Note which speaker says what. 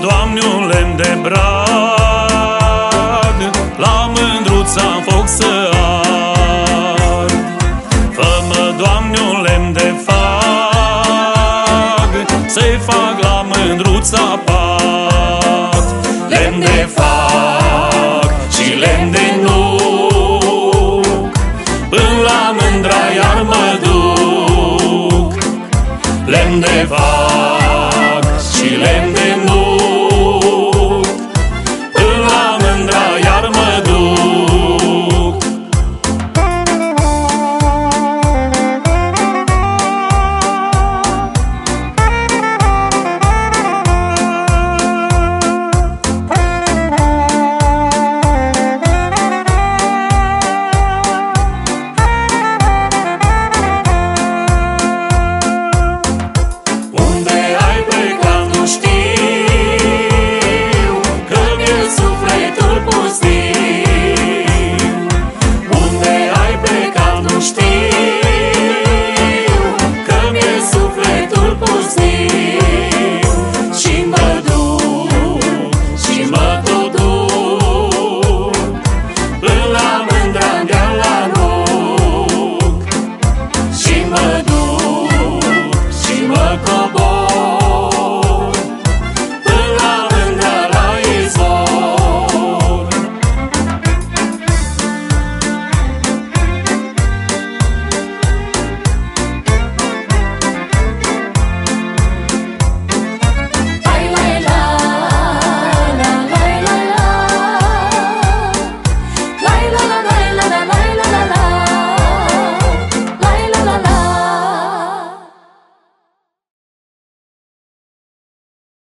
Speaker 1: Doamne, un lemn de brad La mândruța în foc să ard Fă-mă, Doamne, un lemn de fag Să-i fac la mândruța pat. Lemn de fag și lemn de nuc Până la mândra iar mă duc. Lemn de fag